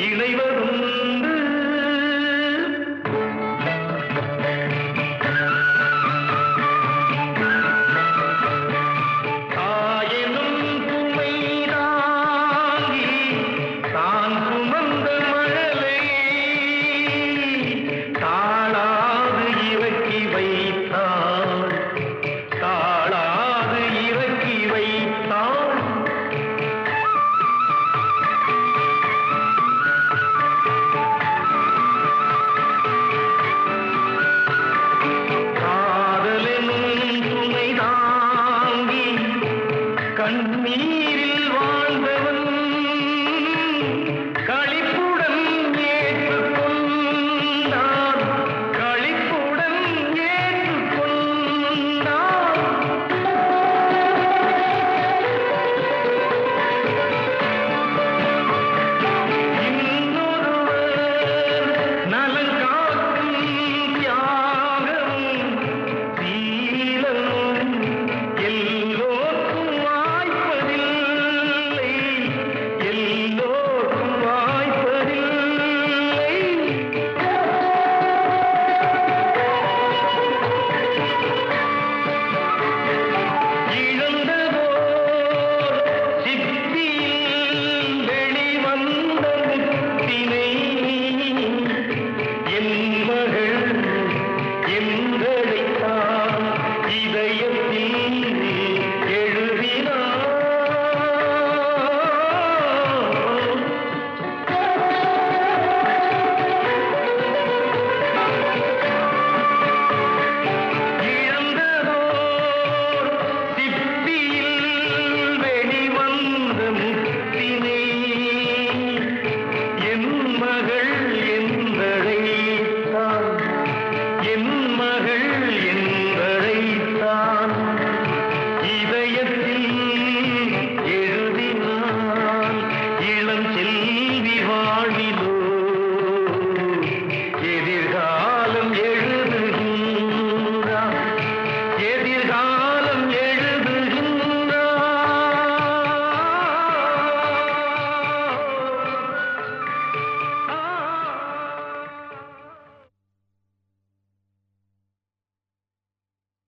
இளைவரும் வாழ்பவன் மகள்